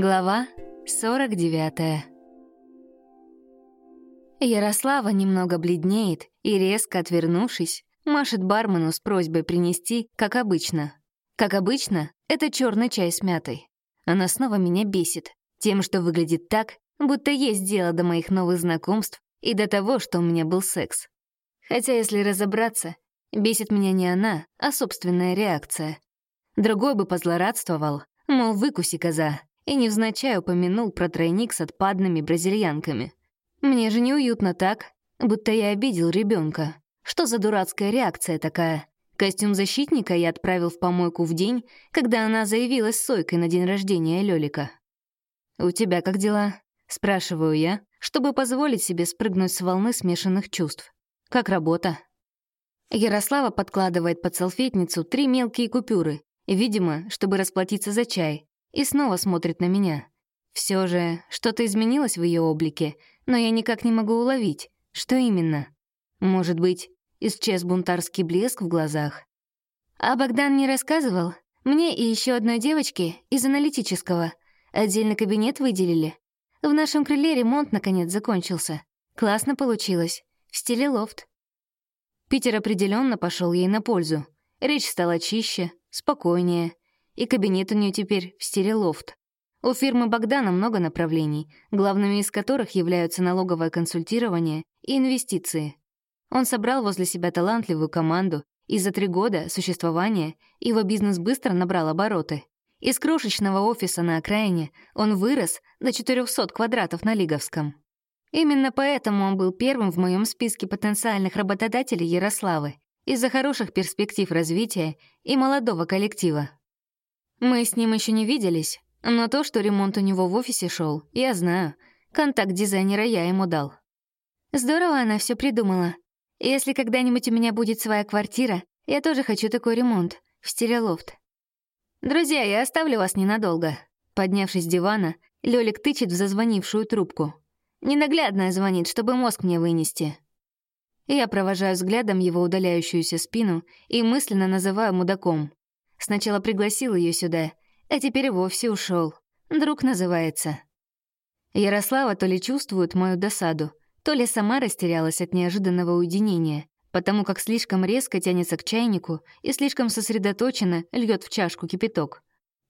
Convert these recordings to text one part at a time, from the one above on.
Глава 49 Ярослава немного бледнеет и, резко отвернувшись, машет бармену с просьбой принести, как обычно. Как обычно, это черный чай с мятой. Она снова меня бесит тем, что выглядит так, будто есть дело до моих новых знакомств и до того, что у меня был секс. Хотя, если разобраться, бесит меня не она, а собственная реакция. Другой бы позлорадствовал, мол, выкуси коза, и невзначай упомянул про тройник с отпадными бразильянками. Мне же неуютно так, будто я обидел ребенка. Что за дурацкая реакция такая? Костюм защитника я отправил в помойку в день, когда она заявилась сойкой на день рождения Лёлика. «У тебя как дела?» — спрашиваю я, чтобы позволить себе спрыгнуть с волны смешанных чувств. «Как работа?» Ярослава подкладывает под салфетницу три мелкие купюры, видимо, чтобы расплатиться за чай, и снова смотрит на меня. Все же что-то изменилось в ее облике, но я никак не могу уловить, что именно. Может быть, исчез бунтарский блеск в глазах. А Богдан не рассказывал? Мне и еще одной девочке из аналитического. Отдельный кабинет выделили. В нашем крыле ремонт наконец закончился. Классно получилось. В стиле лофт. Питер определенно пошел ей на пользу. Речь стала чище, спокойнее и кабинет у нее теперь в стиле лофт. У фирмы Богдана много направлений, главными из которых являются налоговое консультирование и инвестиции. Он собрал возле себя талантливую команду, и за три года существования его бизнес быстро набрал обороты. Из крошечного офиса на окраине он вырос до 400 квадратов на Лиговском. Именно поэтому он был первым в моем списке потенциальных работодателей Ярославы из-за хороших перспектив развития и молодого коллектива. Мы с ним еще не виделись, но то, что ремонт у него в офисе шел, я знаю. Контакт дизайнера я ему дал. Здорово она все придумала. Если когда-нибудь у меня будет своя квартира, я тоже хочу такой ремонт, в стиле лофт. «Друзья, я оставлю вас ненадолго». Поднявшись с дивана, Лёлик тычет в зазвонившую трубку. Ненаглядная звонит, чтобы мозг мне вынести. Я провожаю взглядом его удаляющуюся спину и мысленно называю мудаком. Сначала пригласил ее сюда, а теперь вовсе ушел. Друг называется. Ярослава то ли чувствует мою досаду, то ли сама растерялась от неожиданного уединения, потому как слишком резко тянется к чайнику и слишком сосредоточенно льет в чашку кипяток.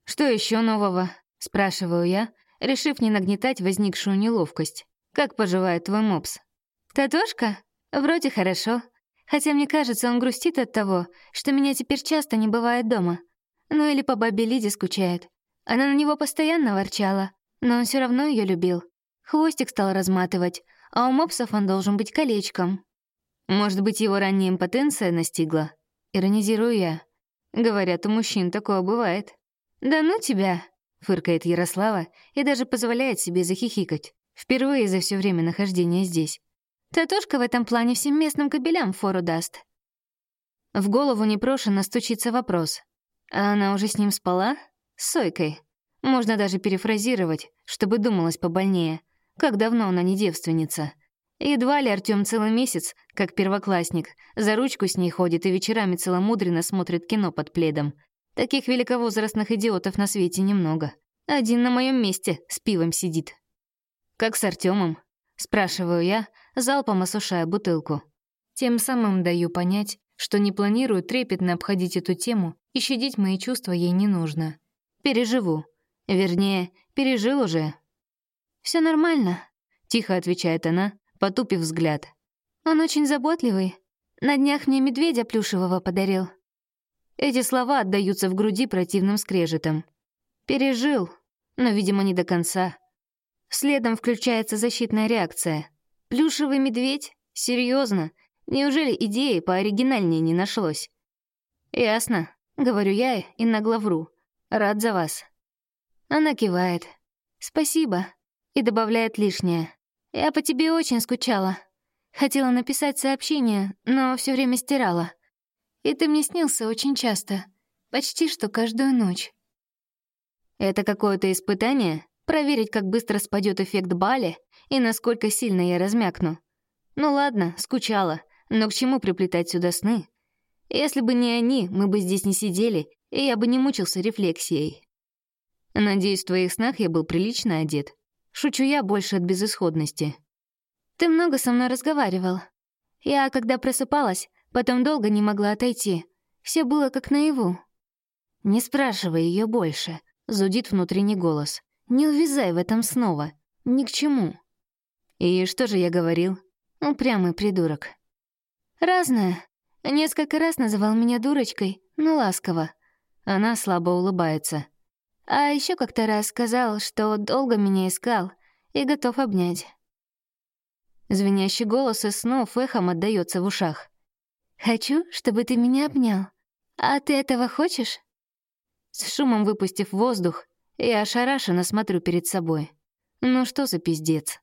«Что еще нового?» — спрашиваю я, решив не нагнетать возникшую неловкость. «Как поживает твой мопс?» «Татошка? Вроде хорошо. Хотя мне кажется, он грустит от того, что меня теперь часто не бывает дома. Ну или по бабе Лиде скучает. Она на него постоянно ворчала, но он все равно ее любил. Хвостик стал разматывать, а у мопсов он должен быть колечком. Может быть, его ранняя импотенция настигла? Иронизирую я. Говорят, у мужчин такое бывает. «Да ну тебя!» — фыркает Ярослава и даже позволяет себе захихикать. Впервые за все время нахождения здесь. Татушка в этом плане всем местным кобелям фору даст. В голову непрошено стучится вопрос. А она уже с ним спала? С Сойкой. Можно даже перефразировать, чтобы думалось побольнее. Как давно она не девственница. Едва ли Артём целый месяц, как первоклассник, за ручку с ней ходит и вечерами целомудренно смотрит кино под пледом. Таких великовозрастных идиотов на свете немного. Один на моем месте с пивом сидит. Как с Артёмом? Спрашиваю я, залпом осушая бутылку. Тем самым даю понять, что не планирую трепетно обходить эту тему и щадить мои чувства ей не нужно. Переживу. Вернее, пережил уже. Все нормально», — тихо отвечает она, потупив взгляд. «Он очень заботливый. На днях мне медведя плюшевого подарил». Эти слова отдаются в груди противным скрежетом. Пережил, но, видимо, не до конца. Следом включается защитная реакция. Плюшевый медведь? Серьезно? Неужели идеи пооригинальнее не нашлось? Ясно, говорю я и нагло вру. Рад за вас. Она кивает. Спасибо. И добавляет лишнее. Я по тебе очень скучала. Хотела написать сообщение, но все время стирала. И ты мне снился очень часто. Почти что каждую ночь. Это какое-то испытание? Проверить, как быстро спадет эффект Бали и насколько сильно я размякну. Ну ладно, скучала, но к чему приплетать сюда сны? Если бы не они, мы бы здесь не сидели, и я бы не мучился рефлексией. Надеюсь, в твоих снах я был прилично одет. Шучу я больше от безысходности. Ты много со мной разговаривал. Я, когда просыпалась, потом долго не могла отойти. Все было как наяву. Не спрашивай ее больше, зудит внутренний голос. Не увязай в этом снова. Ни к чему. И что же я говорил? Упрямый придурок. Разное. Несколько раз называл меня дурочкой, но ласково. Она слабо улыбается. А еще как-то раз сказал, что долго меня искал и готов обнять. Звенящий голос из снов эхом отдаётся в ушах. «Хочу, чтобы ты меня обнял. А ты этого хочешь?» С шумом выпустив воздух, я ошарашенно смотрю перед собой. Ну что за пиздец?